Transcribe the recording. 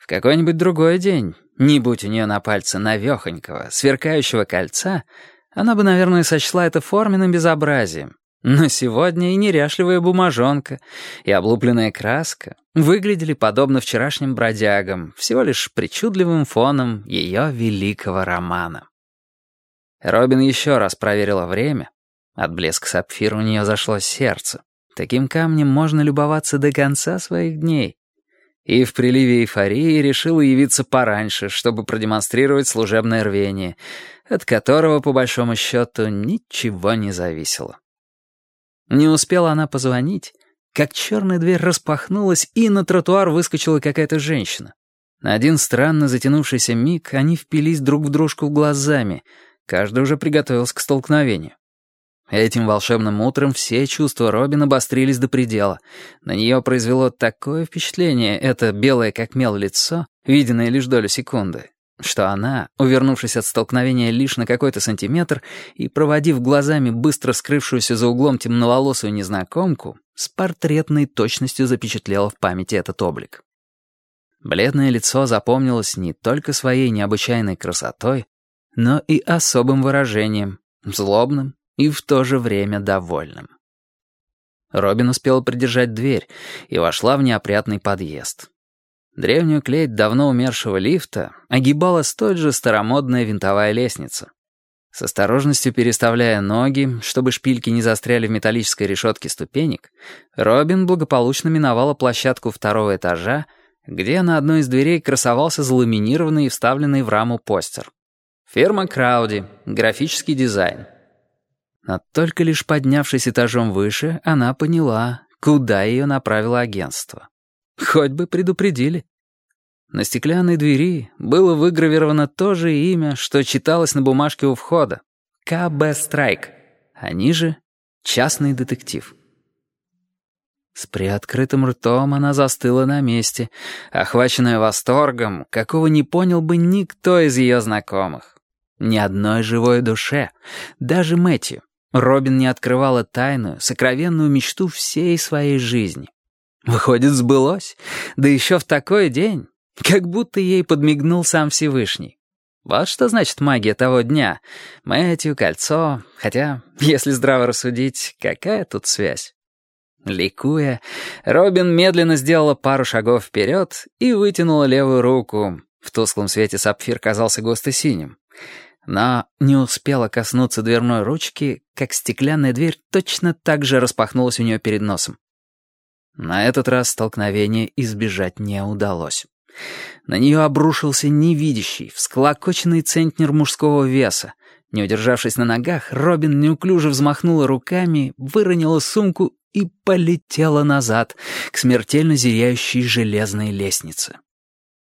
В какой-нибудь другой день, не будь у нее на пальце навехонького, сверкающего кольца, она бы, наверное, сочла это форменным безобразием. Но сегодня и неряшливая бумажонка, и облупленная краска выглядели подобно вчерашним бродягам, всего лишь причудливым фоном ее великого романа. Робин еще раз проверила время. От блеска сапфира у нее зашло сердце. Таким камнем можно любоваться до конца своих дней. И в приливе эйфории решила явиться пораньше, чтобы продемонстрировать служебное рвение, от которого, по большому счету, ничего не зависело. Не успела она позвонить, как черная дверь распахнулась, и на тротуар выскочила какая-то женщина. На один странно затянувшийся миг они впились друг в дружку глазами, каждый уже приготовился к столкновению. Этим волшебным утром все чувства Робин обострились до предела. На нее произвело такое впечатление это белое как мел лицо, виденное лишь долю секунды, что она, увернувшись от столкновения лишь на какой-то сантиметр и проводив глазами быстро скрывшуюся за углом темноволосую незнакомку, с портретной точностью запечатлела в памяти этот облик. Бледное лицо запомнилось не только своей необычайной красотой, но и особым выражением, злобным, и в то же время довольным. Робин успел придержать дверь и вошла в неопрятный подъезд. Древнюю клеть давно умершего лифта огибала столь же старомодная винтовая лестница. С осторожностью переставляя ноги, чтобы шпильки не застряли в металлической решетке ступенек, Робин благополучно миновала площадку второго этажа, где на одной из дверей красовался заламинированный и вставленный в раму постер. Фирма «Крауди», графический дизайн — но только лишь поднявшись этажом выше, она поняла, куда ее направило агентство. Хоть бы предупредили. На стеклянной двери было выгравировано то же имя, что читалось на бумажке у входа. КБ Страйк. А ниже — частный детектив. С приоткрытым ртом она застыла на месте, охваченная восторгом, какого не понял бы никто из ее знакомых. Ни одной живой душе, даже Мэтью. Робин не открывала тайную, сокровенную мечту всей своей жизни. Выходит, сбылось. Да еще в такой день, как будто ей подмигнул сам Всевышний. Вот что значит магия того дня. Мэтью, кольцо. Хотя, если здраво рассудить, какая тут связь? Ликуя, Робин медленно сделала пару шагов вперед и вытянула левую руку. В тусклом свете сапфир казался густо синим но не успела коснуться дверной ручки, как стеклянная дверь точно так же распахнулась у нее перед носом. На этот раз столкновение избежать не удалось. На нее обрушился невидящий, всклокоченный центнер мужского веса. Не удержавшись на ногах, Робин неуклюже взмахнула руками, выронила сумку и полетела назад, к смертельно зияющей железной лестнице.